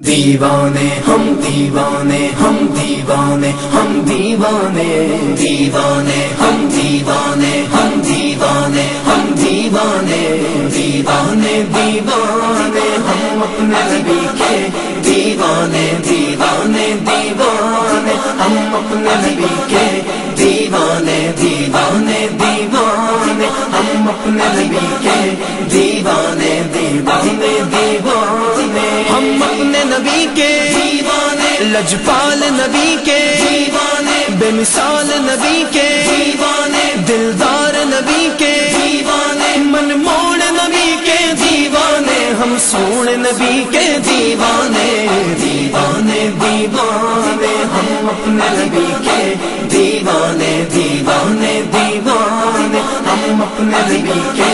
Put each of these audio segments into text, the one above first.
دیوانے، ہم دیوانے ہم دیوانے ہم دیوانے دیوانے، ہم دیوانے ہم دیوانے ہم دیوانے دیوانے دیوانے، ہم اپنے نبی کے دیوانے دیوانے دیوانے، ہم اپنے نبی کے دیوانے دیوانے دیوانے، ہم اپنے نبی کے دیوانے دیوانے دیوانے کے لجپال نبی کے بے مثال نبی کے دلدار نبی کے من موڑ نبی کے دیوانے ہم سوڑ نبی کے دیوانے دیوانے دیوانے ہم اپنے نبی کے دیوانے دیوانے دیوانے ہم اپنے نبی کے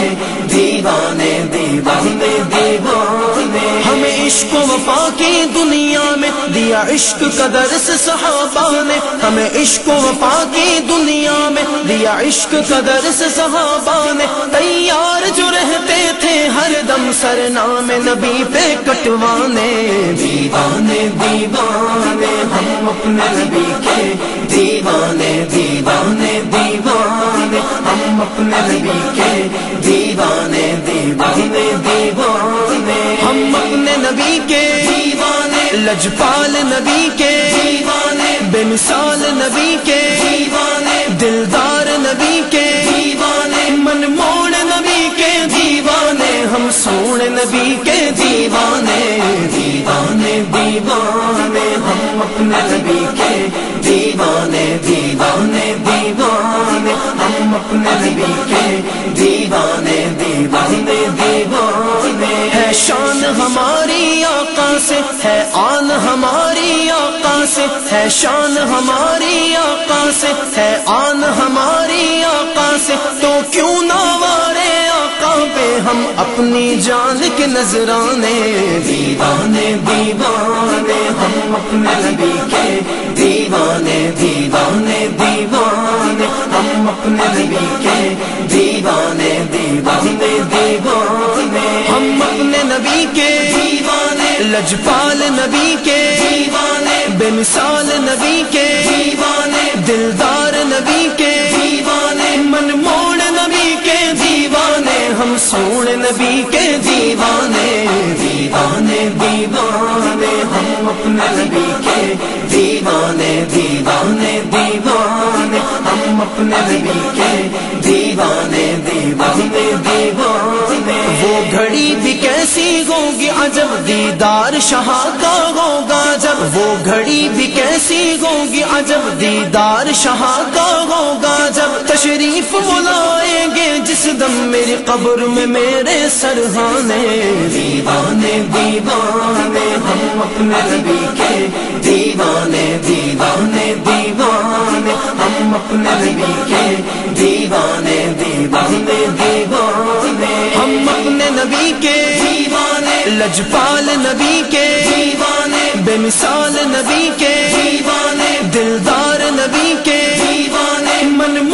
دیوانے دیوانے دیوانے عشق وفا کی دنیا میں دیا عشق کا درس صحابہ نے ہمیں عشق و وفا کی دنیا میں دیا عشق کا درس صحابہ نے تیار جو رہتے تھے ہر دم سر نام نبی پہ کٹوانے دیوانے دیوانے، ہم اپنے نبی کے دیوانے دیوانے دیوانے ہم اپنے نبی کے دیوانے دیوانے دیوانے۔ ہم اپنے نبی کے دیوانے۔ لجپال نبی کے دیوانے۔ بے مثال نبی کے دیوانے۔ دلدار نبی کے دیوانے۔ من موڑ نبی کے دیوانے۔ ہم سوڑ نبی کے دیوانے دیوانے۔ دیوانے دیوانے دیوانے ہے شان ہماری آقا سے، ہے آن ہماری آقا سے، ہے شان ہماری آقا سے، ہے آن ہماری آقا سے تو کیوں نہ وارے ہم اپنی جان کے نظرانے دیوانے دیوانے، ہم اپنے نبی کے دیوانے دیوانے دیوانے، ہم اپنے نبی کے دیوانے دیوانے دیوانے۔ ہم اپنے نبی کے دیوانے، لجپال نبی کے دیوانے بے مثال نبی کے دیوانے، دلدار نبی کے دیوانے۔ من ہم سوڑ نبی کے دیوانے دیوانے دیوانے ہم اپنے نبی کے دیوانے دیوانے دیوانے۔ ہم اپنے نبی کے دیوانے دیوانے دیوانے۔ وہ گھڑی بھی کیسی ہوگی، عجب دیدار شاہ کا ہوگا۔ جب وہ گھڑی بھی کیسی ہوگی، عجب دیدار شاہ کا ہوگا۔ جب تشریف بلائیں گے، جس دم میری قبر میں میرے سرحانے دیوانے دیوانے، ہم اپنے نبی کے دیوانے دیوانے۔ اپنے نبی کے دیوانے دیوانے دیوانے۔ ہم اپنے نبی کے دیوانے۔ لجپال نبی کے دیوانے۔ بے مثال نبی کے دیوانے۔ دلدار نبی کے دیوانے۔ من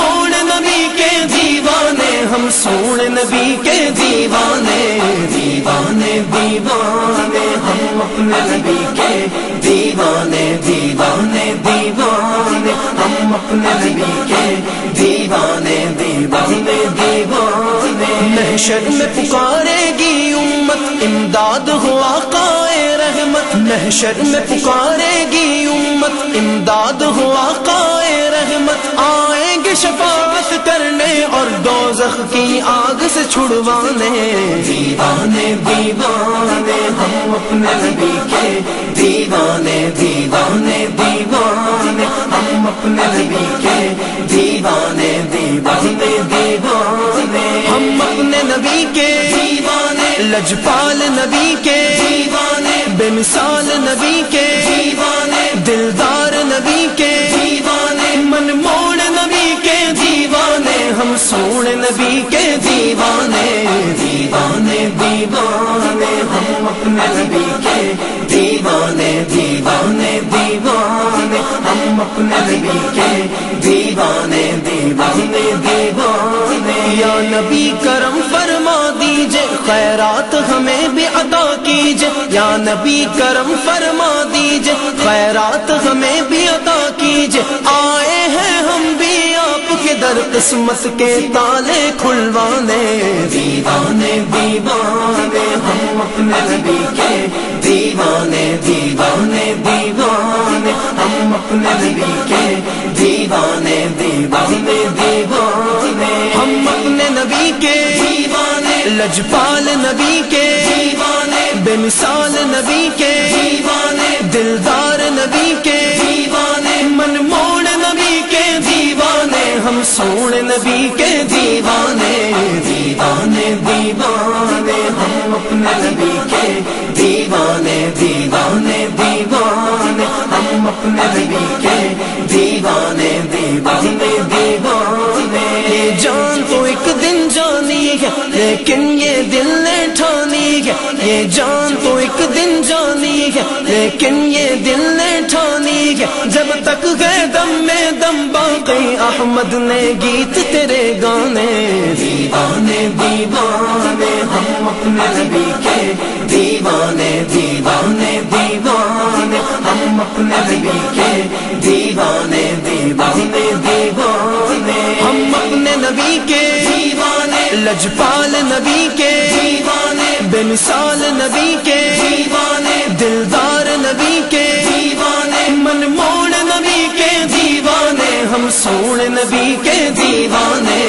ہم سوڑ نبی کے دیوانے دیوانے دیوانے، ہم اپنے نبی کے دیوانے دیوانے دیوانے، ہم اپنے نبی کے دیوانے دیوانے دیوانے۔ محشر میں پکارے گی امت، امداد ہوا قائے رحمت۔ محشر میں پکارے گی امت، امداد ہوا قائے رحمت۔ آئیں گے شفاعت کرنے اور دوزخ کی آگ سے چھڑوانے۔ دیوانے دیوانے ہم اپنے نبی کے۔ دیوانے دیوانے دیوانے ہم اپنے نبی کے۔ دیوانے دیوانے دیوانے۔ ہم اپنے نبی کے۔ دیوانے۔ لجپال نبی کے۔ دیوانے۔ بے مثال نبی کے۔ دیوانے۔ دلدار دیوانے دیوانے، ہم اپنے نبی کے دیوانے دیوانے دیوانے۔ یا نبی کرم فرما دیجیے، خیرات ہمیں بھی عطا کیجیے۔ یا نبی کرم فرما دیجیے، خیرات ہمیں بھی عطا کیجیے۔ آئے ہیں ہم بھی آپ کے در قسمت کے تالے کھلوانے۔ دیوانے دیوانے، ہم اپنے نبی کے دیوانے ہم اپنے نبی کے دیوانے دیوانے دیوانے ہم اپنے نبی کے دیوانے لجپال نبی کے دیوانے بے مثال نبی کے دیوانے دلدار نبی کے دیوانے من موڑ نبی کے دیوانے ہم سوڑ نبی کے دیوانے دیوانے دیوانے ہم اپنے نبی کے دیوانے دیوانے دیوانے ہم اپنے نبی کے دیوانے دیوانے دیوانے۔ یہ جان تو ایک دن جانی ہے، لیکن یہ دل نے ٹھانی ہے۔ یہ جان تو ایک دن لیکن یہ دل نے ٹھانی ہے۔ جب تک گئے دم میں دم باقی احمد نے گیت تیرے گانے۔ دیوانے دیوانے ہم اپنے نبی کے۔ دیوانے دیوانے دیوانے ہم اپنے نبی کے۔ دیوانے دیوانے دیوانے۔ ہم اپنے نبی کے۔ دیوانے۔ لجپال نبی کے۔ دیوانے۔ بے مثال نبی کے۔ دیوانے۔ ہم نبی کے دیوانے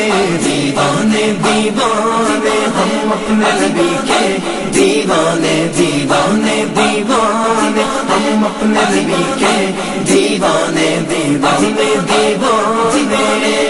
دیوانے دیوانے، ہم اپنے نبی کے دیوانے دیوانے دیوانے، ہم اپنے نبی کے دیوانے دیوانے دیوانے